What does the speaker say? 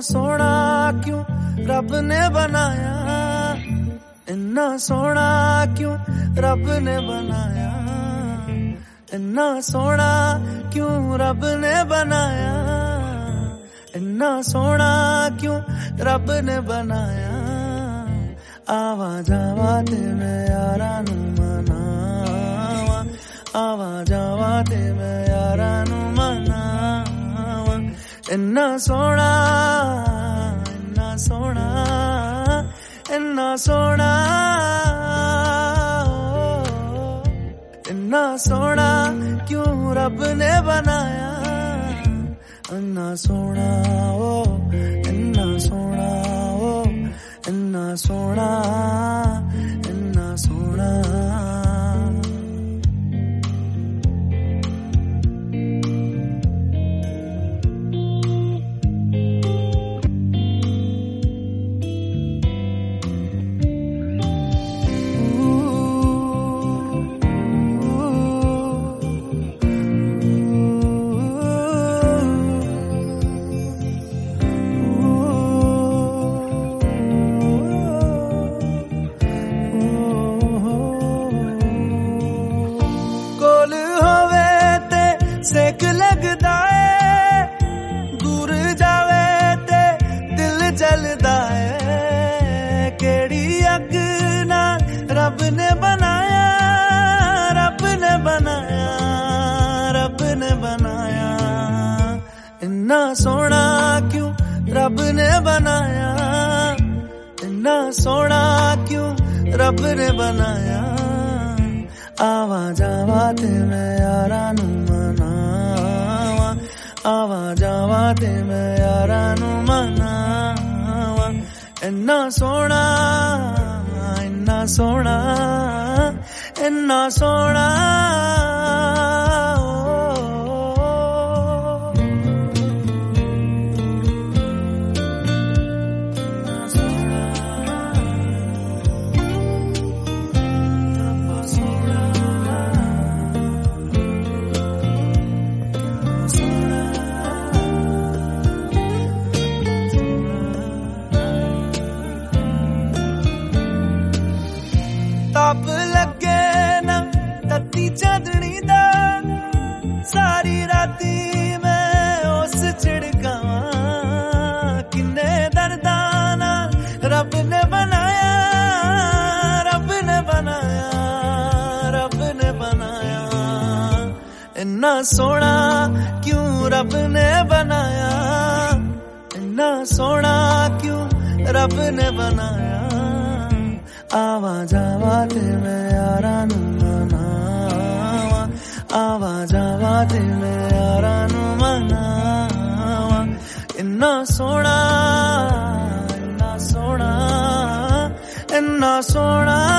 सोना क्यों रब ने बनाया? इन्ना सोना क्यों रब ने बनाया? इन्ना सोना क्यों रब ने बनाया? इन्ना सोना क्यों रब ने बनाया? आवा जावा ते मैं यारा नु इन्ना सोना इन्ना सोना इन्ना सोना इन्ना सोना क्यों रब ने बनाया इन्ना सोना ओ इन्ना सोना ओ इन्ना सोना जलदा है। केड़ी अग ना रब ने बनाया, रब ने बनाया, रब ने बनाया। इन्ना सोना क्यों रब ने बनाया? इन्ना सोना क्यों रब ने बनाया? आवा जावा ते मैं यारा नू मनावा। आवा जावा ते मैं यारा नू मना ਇੰਨਾ ਸੋਹਣਾ ਇੰਨਾ ਸੋਹਣਾ ਇੰਨਾ ਸੋਹਣਾ सारी राती मैं उस छिड़का किन्ने दरदाना रब ने बनाया, रब ने बनाया, रब ने बनाया। इन्ना सोना क्यों रब ने बनाया? इन्ना सोना क्यों रब ने बनाया? आवा जावा ते मैं यारा नू आवा जा ਜਾਵਾ ਤੇ ਮੈਂ ਯਾਰਾਂ ਨੂੰ ਮਨਾਵਾ ਇੰਨਾ ਸੋਹਣਾ ਇੰਨਾ ਸੋਹਣਾ ਇੰਨਾ ਸੋਹਣਾ